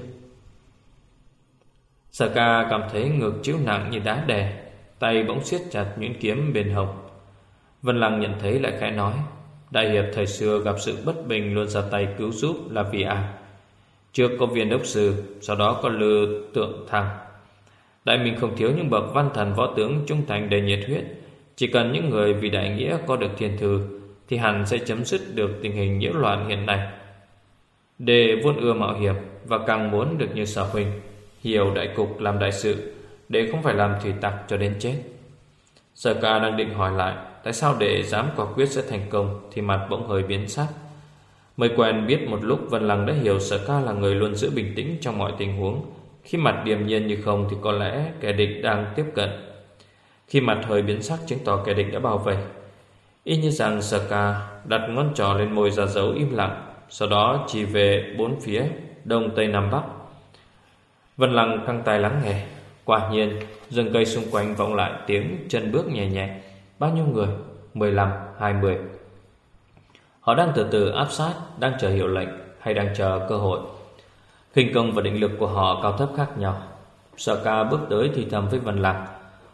Sở ca cảm thấy ngực chiếu nặng như đá đè, Tay bỗng siết chặt nhuyễn kiếm bên hồng Vân Lăng nhận thấy lại khẽ nói, Đại hiệp thời xưa gặp sự bất bình Luôn ra tay cứu giúp là vì ai Trước có viên đốc sư, Sau đó có lư tượng thằng Đại Minh không thiếu những bậc văn thần võ tướng trung thành đầy nhiệt huyết. Chỉ cần những người vì đại nghĩa có được thiên thư, Thì hẳn sẽ chấm dứt được tình hình nhiễu loạn hiện nay. Để vốn ưa mạo hiểm Và càng muốn được như sở huynh Hiểu đại cục làm đại sự, Để không phải làm thủy tặc cho đến chết. Sở ca đang định hỏi lại Tại sao để dám quả quyết sẽ thành công Thì mặt bỗng hơi biến sắc? Mới quen biết một lúc Vân Lăng đã hiểu sở ca là người luôn giữ bình tĩnh trong mọi tình huống. Khi mặt điềm nhiên như không thì có lẽ kẻ địch đang tiếp cận. Khi mặt hơi biến sắc chứng tỏ kẻ địch đã bao vây. Y như rằng Saka đặt ngón trỏ lên môi ra dấu im lặng, Sau đó chỉ về bốn phía Đông Tây Nam Bắc. Vân Lăng căng tay lắng nghe. Quả nhiên rừng cây xung quanh vọng lại tiếng chân bước nhẹ nhẹ. Bao nhiêu người? 15, 20 Họ đang từ từ áp sát Đang chờ hiệu lệnh hay đang chờ cơ hội. Kinh công và định lực của họ cao thấp khác nhau. Sở ca bước tới thì thầm với Vân lạc.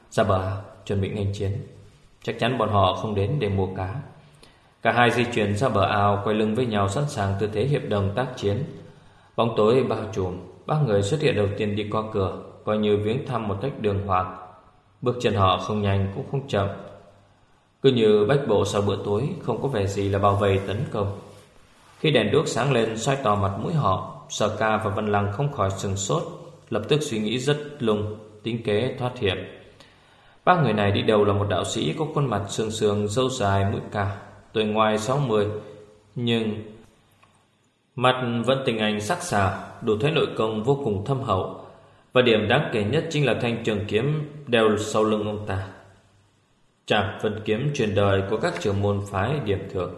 Dạ ra bờ chuẩn bị nghênh chiến. Chắc chắn bọn họ không đến để mua cá. Cả hai di chuyển ra bờ ao Quay lưng với nhau sẵn sàng tư thế hiệp đồng tác chiến. Bóng tối bao trùm Ba người xuất hiện đầu tiên đi qua cửa Coi như viếng thăm một cách đường hoàng. Bước chân họ không nhanh cũng không chậm. Cứ như bách bộ sau bữa tối Không có vẻ gì là bao vây tấn công. Khi đèn đuốc sáng lên xoay tỏ mặt mũi họ Sở ca và Vân Lăng không khỏi sừng sốt Lập tức suy nghĩ rất lung Tính kế thoát hiểm. Ba người này đi đầu là một đạo sĩ Có khuôn mặt sương sương, dâu dài, mũi cả Tuổi ngoài 60 Nhưng Mặt vẫn tình anh sắc sảo Đủ thấy nội công vô cùng thâm hậu. Và điểm đáng kể nhất chính là thanh trường kiếm Đeo sau lưng ông ta. Trạm phân kiếm truyền đời Của các trưởng môn phái điểm thượng.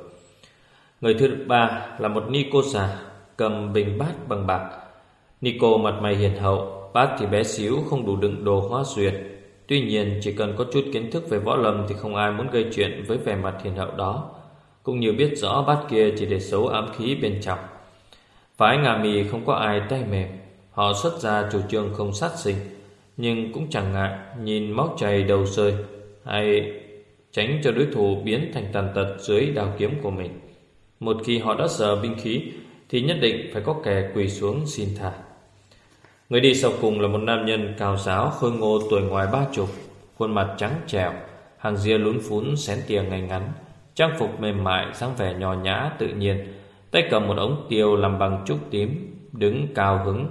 Người thứ ba là một ni cô già Cầm bình bát bằng bạc. Nico mặt mày hiền hậu, Bát thì bé xíu, không đủ đựng đồ hóa duyệt. Tuy nhiên, chỉ cần có chút kiến thức về võ lâm Thì không ai muốn gây chuyện với vẻ mặt hiền hậu đó. Cũng như biết rõ bát kia chỉ để xấu ám khí bên trong. Phái Ngà Mì không có ai tay mềm. Họ xuất ra chủ trương không sát sinh, Nhưng cũng chẳng ngại Nhìn máu chảy đầu rơi. Hay tránh cho đối thủ biến thành tàn tật dưới đao kiếm của mình. Một khi họ đã sờ binh khí, Thì nhất định phải có kẻ quỳ xuống xin thả. Người đi sau cùng là một nam nhân cao giáo, khôi ngô tuổi ngoài ba chục, Khuôn mặt trắng trẻo, Hàng ria lún phún xén tiền ngay ngắn, Trang phục mềm mại, dáng vẻ nhỏ nhã, tự nhiên. Tay cầm một ống tiêu làm bằng trúc tím, Đứng cao hứng.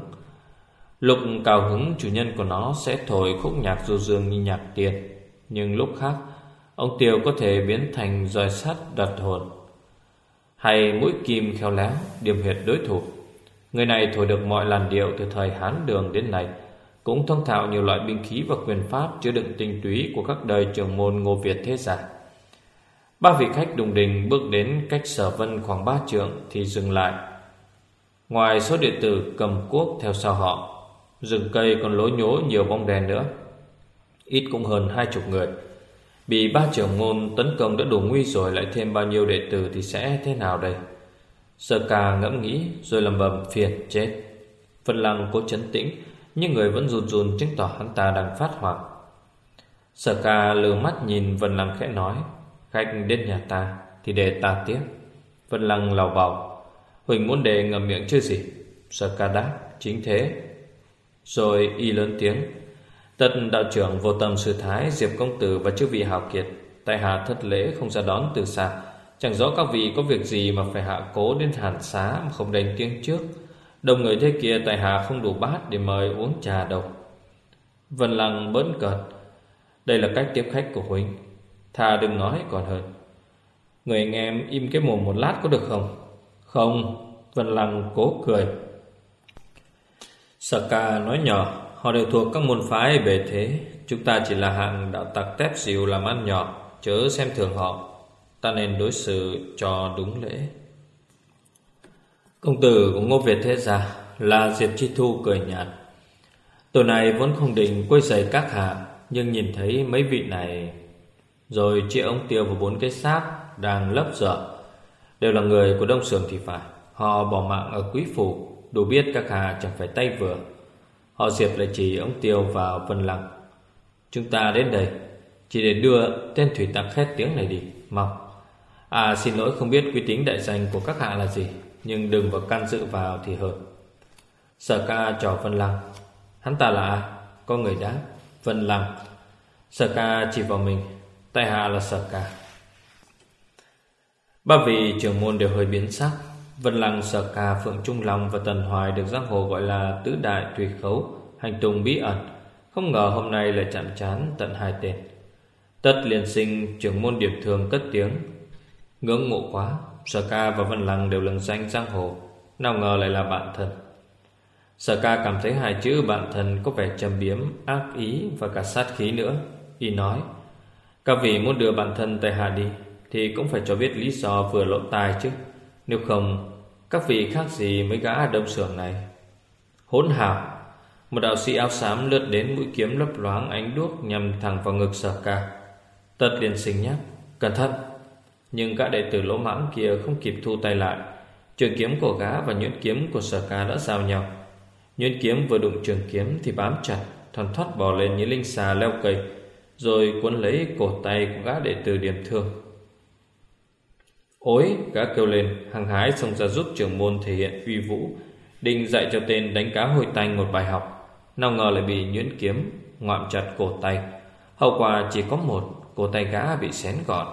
Lục cao hứng, chủ nhân của nó sẽ thổi khúc nhạc du dương như nhạc tiền Nhưng lúc khác Ông tiêu có thể biến thành roi sắt đặt hồn. Hay mũi kim khéo léo Điểm huyệt đối thủ. Người này thổi được mọi làn điệu từ thời Hán Đường đến nay. Cũng thông thạo nhiều loại binh khí và quyền pháp chứa đựng tinh túy của các đời trưởng môn Ngô Việt thế giả Ba vị khách đùng đình bước đến cách sở vân khoảng ba trượng thì dừng lại. Ngoài số điện tử cầm cuốc theo sau họ, Rừng cây còn lối nhố nhiều bóng đèn nữa. Ít cũng hơn hai chục người. Bị ba trưởng môn tấn công đã đủ nguy rồi, Lại thêm bao nhiêu đệ tử thì sẽ thế nào đây? Sơ ca ngẫm nghĩ Rồi lầm bầm phiền chết. Phân lăng cố chấn tĩnh, Nhưng người vẫn run run chứng tỏ hắn ta đang phát hoảng. Sở ca lừa mắt nhìn Vân Lăng khẽ nói, Khách đến nhà ta Thì để ta tiếp. Vân Lăng lào bảo Huỳnh muốn đề ngầm miệng chứ gì? Sở ca đáp, Chính thế. Rồi y lớn tiếng Tất đạo trưởng vô tâm sư thái Diệp công tử và chư vị hào kiệt, Tại hạ thất lễ không ra đón từ xa. Chẳng rõ các vị có việc gì mà phải hạ cố đến hàn xá mà không đánh tiếng trước. Đồng người thế kia tại hạ không đủ bát để mời uống trà đâu Vân Lăng bớn cợt, Đây là cách tiếp khách của Huynh Thà đừng nói còn hơn. Người anh em im cái mồm một lát có được không? Không, Vân Lăng cố cười. Sở ca nói nhỏ Họ đều thuộc các môn phái bề thế. Chúng ta chỉ là hạng đạo tặc tép xỉu làm ăn nhỏ, Chớ xem thường họ. Ta nên đối xử cho đúng lễ. Công tử của Ngô Việt Thế Gia Là Diệp Chi Thu cười nhạt. Tổ này vốn không định quay giày các hạ Nhưng nhìn thấy mấy vị này, Rồi chia ông tiêu vào bốn cái xác Đang lấp dở. Đều là người của Đông Sường thì phải. Họ bỏ mạng ở quý phủ, Đủ biết các hạ chẳng phải tay vừa. Họ Diệp lại chỉ ông tiêu vào Vân Lăng. Chúng ta đến đây, Chỉ để đưa tên thủy tặc khét tiếng này đi. Mọc À xin lỗi, không biết quy tính đại danh của các hạ là gì, Nhưng đừng vào can dự vào thì hơn. Sở ca trò Vân Lăng. Hắn ta là ai? Có người đáp, Vân Lăng. Sở ca chỉ vào mình, Tại hạ là sở ca. Ba vị trưởng môn đều hơi biến sắc. Vân Lăng, Sở Ca, Phượng Trung Long và Tần Hoài được giang hồ gọi là tứ đại tùy khấu, hành tung bí ẩn. Không ngờ hôm nay lại chạm chán tận hai tên. Tất liền sinh trưởng môn điệp thường cất tiếng. Ngưỡng mộ quá Sở ca và Vân Lăng đều lừng danh giang hồ. Nào ngờ lại là bạn thân. Sở ca cảm thấy hai chữ bạn thân Có vẻ trầm biếm, ác ý Và cả sát khí nữa. Y nói Các vị muốn đưa bạn thân tại hạ đi Thì cũng phải cho biết lý do vừa lộ tài chứ. Nếu không, Các vị khác gì mấy gã đông sưởng này? Hỗn hào Một đạo sĩ áo xám lướt đến mũi kiếm lấp loáng ánh đuốc Nhằm thẳng vào ngực sở ca. Tật liền sinh nhắc, Cẩn thận! Nhưng gã đệ tử lỗ mãng kia không kịp thu tay lại. Trường kiếm của gã và nhuyễn kiếm của sở ca đã giao nhau. Nhuyễn kiếm vừa đụng trường kiếm thì bám chặt, Thoăn thoát bò lên như linh xà leo cây Rồi cuốn lấy cổ tay của gã đệ tử điểm thương. Ối, gã kêu lên, hăng hái xông ra giúp trưởng môn thể hiện uy vũ, định dạy cho tên đánh cá hồi tanh một bài học. Nào ngờ lại bị nhuyễn kiếm ngoạm chặt cổ tay. Hậu quả chỉ có một, cổ tay gã bị xén gọn.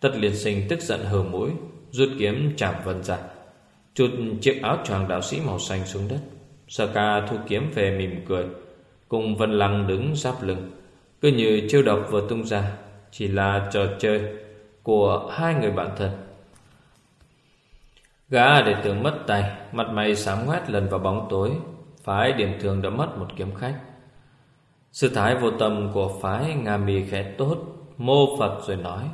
Tất liên sinh tức giận hờ mũi, rút kiếm chạm vân ra, chụt chiếc áo choàng đạo sĩ màu xanh xuống đất. Sở ca thu kiếm về mỉm cười, cùng Vân Lăng đứng giáp lưng, cứ như chiêu độc vừa tung ra, chỉ là trò chơi của hai người bạn thân. Gã để tưởng mất tay, mặt mày sám ngoét lần vào bóng tối, phái điểm thường đã mất một kiếm khách. Sư thái vô tâm của phái Nga mì khẽ tốt, mô Phật rồi nói,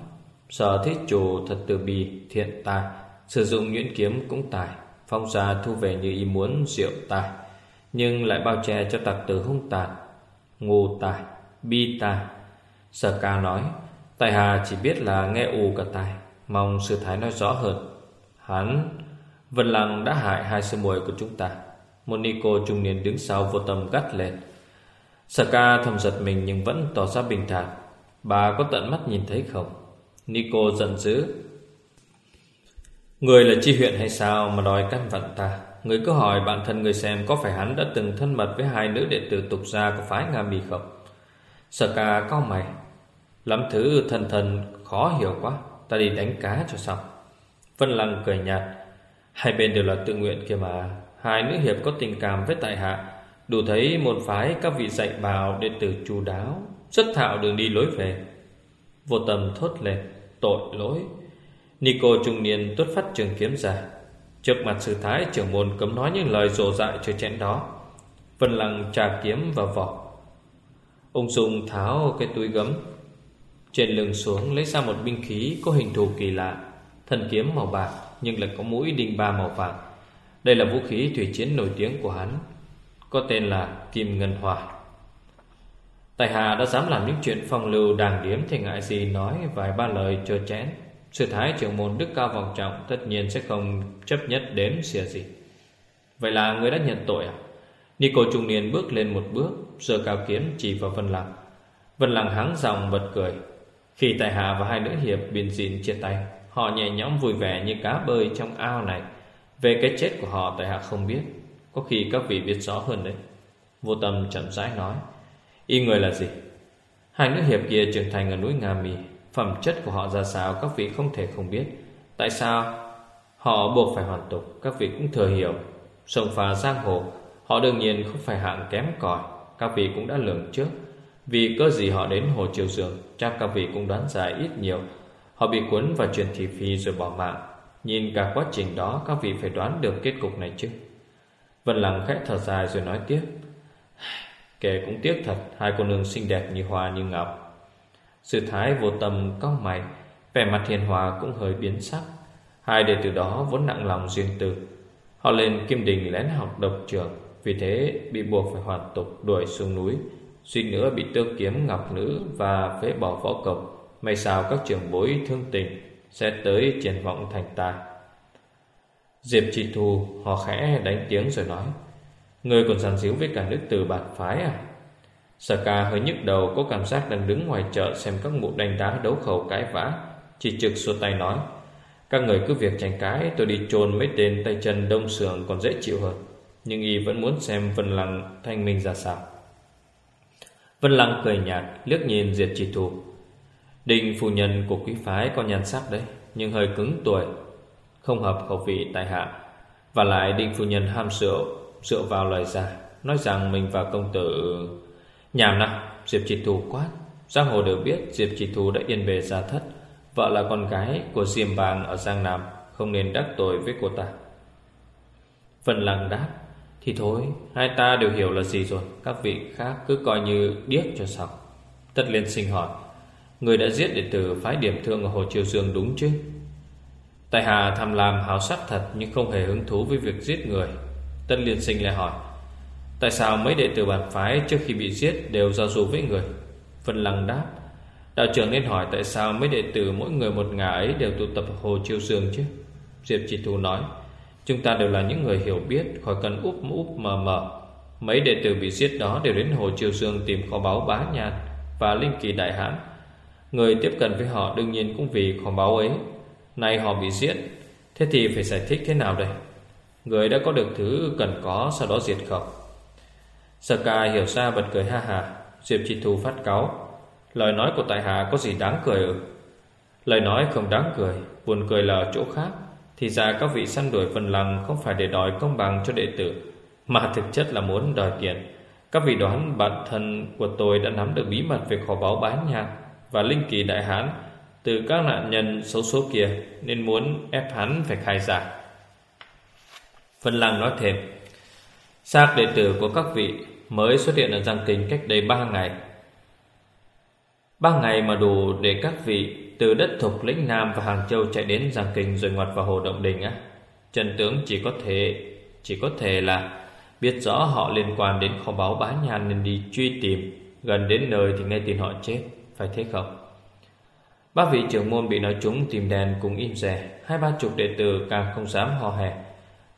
sở thiết chủ thật từ bi, thiện tài, sử dụng nhuyễn kiếm cũng tài, phong gia thu về như ý muốn diệu tài, nhưng lại bao che cho tặc tử hung tàn, ngu tài, bi tài. Sở ca nói, Tài Hà chỉ biết là nghe ù cả tai Mong sư thái nói rõ hơn. Hắn, Vân Lăng đã hại hai sư muội của chúng ta. Một ni cô trung niên đứng sau vô tâm gắt lên. Sở ca thầm giật mình nhưng vẫn tỏ ra bình thản. Bà có tận mắt nhìn thấy không? Nico giận dữ. Người là chi huyện hay sao mà đòi căn vặn ta? Người cứ hỏi bạn thân người xem Có phải hắn đã từng thân mật với hai nữ đệ tử tục gia của phái Nga Mì không? Sở ca cao mày. Lắm thứ thần thần khó hiểu quá, Ta đi đánh cá cho xong. Vân Lăng cười nhạt, Hai bên đều là tự nguyện kia mà. Hai nữ hiệp có tình cảm với tại hạ, Đủ thấy môn phái các vị dạy bảo đệ tử chu đáo, Rất thạo đường đi lối về. Vô tâm thốt lên, Tội lỗi. Nico trung niên tuốt phát trường kiếm ra. Trước mặt sư thái trưởng môn cấm nói những lời rồ dại cho chẽn đó. Vân Lăng trà kiếm vào vỏ Ông Dung tháo cái túi gấm trên lưng xuống lấy ra một binh khí có hình thù kỳ lạ. Thần kiếm màu bạc, nhưng lại có mũi đinh ba màu vàng. Đây là vũ khí thủy chiến nổi tiếng của hắn, Có tên là Kim Ngân Hòa Tài Hà đã dám làm những chuyện phong lưu đàng điếm Thì ngại gì nói vài ba lời trơ chén. Sư thái trưởng môn đức cao vọng trọng Tất nhiên sẽ không chấp nhất đếm xìa gì. Vậy là người đã nhận tội à? Nico trung niên bước lên một bước, Giơ cao kiếm chỉ vào Vân Lăng. Vân Lăng hắng giọng bật cười khi Tài Hạ và hai nữ hiệp biên dịn chia tay, Họ nhẹ nhõm vui vẻ như cá bơi trong ao này. Về cái chết của họ Tài Hạ không biết, Có khi các vị biết rõ hơn đấy. Vô tâm chậm rãi nói Y người là gì? Hai nữ hiệp kia trưởng thành ở núi Nga Mì Phẩm chất của họ ra sao Các vị không thể không biết. Tại sao? Họ buộc phải hoàn tục, Các vị cũng thừa hiểu. Sông phà giang hồ, Họ đương nhiên không phải hạng kém cỏi, Các vị cũng đã lường trước vì cơ gì họ đến Hồ Triều Dương Chắc các vị cũng đoán ra ít nhiều. Họ bị cuốn vào chuyện thị phi rồi bỏ mạng. Nhìn cả quá trình đó, Các vị phải đoán được kết cục này chứ. Vân Lăng khẽ thở dài rồi nói tiếp. Kể cũng tiếc thật, Hai cô nương xinh đẹp như hoa như ngọc. Sự thái vô tâm cong mày, Vẻ mặt hiền hòa cũng hơi biến sắc. Hai đệ tử đó vốn nặng lòng riêng tư Họ lên kim đình lén học độc trường, Vì thế bị buộc phải hoàn tục đuổi xuống núi. Suýt nữa bị tước kiếm ngọc nữ Và phế bỏ võ cộc May sao các trường bối thương tình Sẽ tới triển vọng thành tài. Diệp trì thù Họ khẽ đánh tiếng rồi nói, Người còn giàn díu với cả nước từ bạt phái à? Sở ca hơi nhức đầu, Có cảm giác đang đứng ngoài chợ Xem các mụ đánh đá đấu khẩu cãi vã. Chỉ trực xua tay nói, Các người cứ việc tranh cãi, Tôi đi chôn mấy tên tay chân đông sườn còn dễ chịu hơn. Nhưng y vẫn muốn xem Vân Lăng thanh minh ra sao. Vân Lăng cười nhạt, liếc nhìn Diệt Chỉ Thù Đình phu nhân của quý phái có nhan sắc đấy, Nhưng hơi cứng tuổi, Không hợp khẩu vị tại hạ. Và lại Đinh phu nhân ham rượu Rượu vào lời giả, Nói rằng mình và công tử nhàm nào Diệp Chỉ Thù quát. Giang hồ đều biết Diệp Chỉ Thù đã yên về gia thất, Vợ là con gái của Diêm Bàng ở Giang Nam, Không nên đắc tội với cô ta. Vân Lăng đáp thì thôi, Hai ta đều hiểu là gì rồi. Các vị khác cứ coi như điếc cho xong. Tất liên sinh hỏi, Người đã giết đệ tử phái điểm thương ở Hồ Triều Dương đúng chứ? Tài Hà tham lam hào sắc thật Nhưng không hề hứng thú với việc giết người. Tân Liên Sinh lại hỏi, Tại sao mấy đệ tử bản phái trước khi bị giết Đều giao du với người? Vân Lăng đáp, Đạo trưởng nên hỏi tại sao mấy đệ tử mỗi người một ngả ấy Đều tụ tập Hồ Chiêu Dương chứ? Diệp Chỉ Thu nói Chúng ta đều là những người hiểu biết, Khỏi cần úp úp mờ mờ. Mấy đệ tử bị giết đó đều đến Hồ triều Dương Tìm kho báu bá nhàn Và linh kỳ đại hãn Người tiếp cận với họ đương nhiên cũng vì kho báu ấy. Nay họ bị giết, Thế thì phải giải thích thế nào đây? Người đã có được thứ cần có, Sau đó diệt khẩu. Sở ca hiểu ra bật cười ha hà. Diệp Chi Thu phát cáo Lời nói của tại hạ có gì đáng cười ư? Lời nói không đáng cười, Buồn cười là ở chỗ khác. Thì ra các vị săn đuổi phần lăng Không phải để đòi công bằng cho đệ tử, Mà thực chất là muốn đòi tiền. Các vị đoán bản thân của tôi đã nắm được bí mật Về kho báu bán nhạc Và linh kỳ đại hán Từ các nạn nhân xấu số kia, Nên muốn ép hắn phải khai giả Vân Lăng nói thêm, Xác đệ tử của các vị Mới xuất hiện ở Giang Kinh cách đây ba ngày. Ba ngày mà đủ để các vị từ đất thục lĩnh Nam và Hàng Châu Chạy đến Giang Kinh rồi ngoặt vào Hồ Động Đình á. Trần tướng chỉ có thể, Chỉ có thể là Biết rõ họ liên quan đến kho báu bá nhà Nên đi truy tìm. Gần đến nơi thì nghe tin họ chết, Phải thế không? Ba vị trưởng môn bị nói trúng tìm đèn cùng im rè. Hai ba chục đệ tử càng không dám hò hè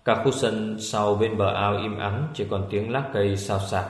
Cả khu sân sau bên bờ ao im ắng, Chỉ còn tiếng lá cây xào xạc.